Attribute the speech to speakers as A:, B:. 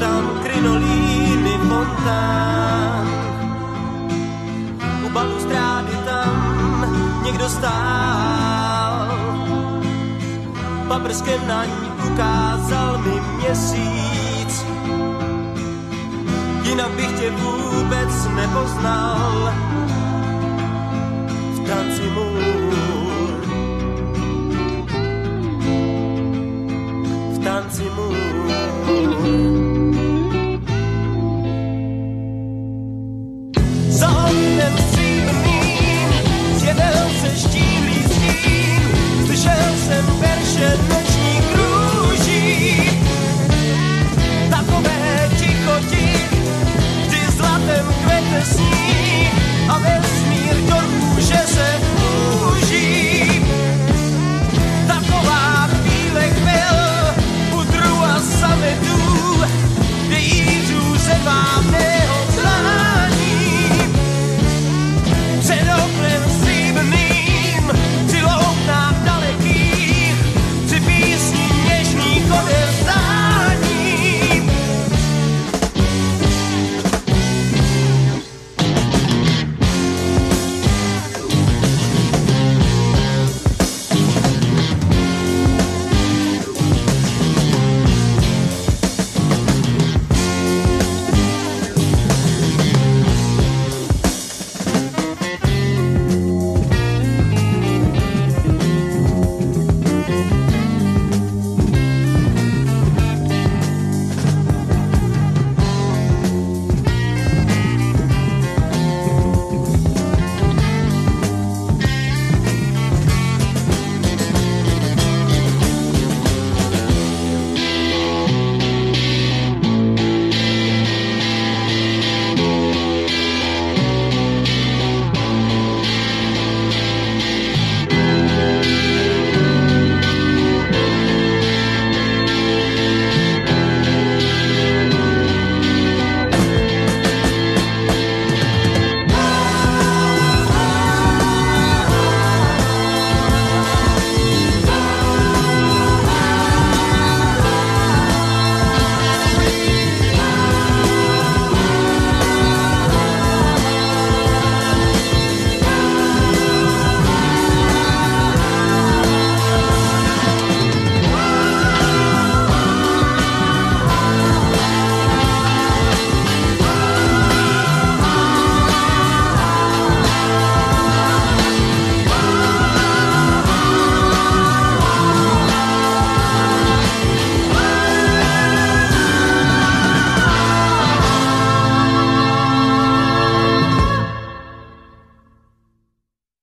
A: tam krinolíny fontán. U balustrády tam někdo stál, paprskem na ní ukázal mi měsíc. Jinak bych tě vůbec nepoznal, v tanci můj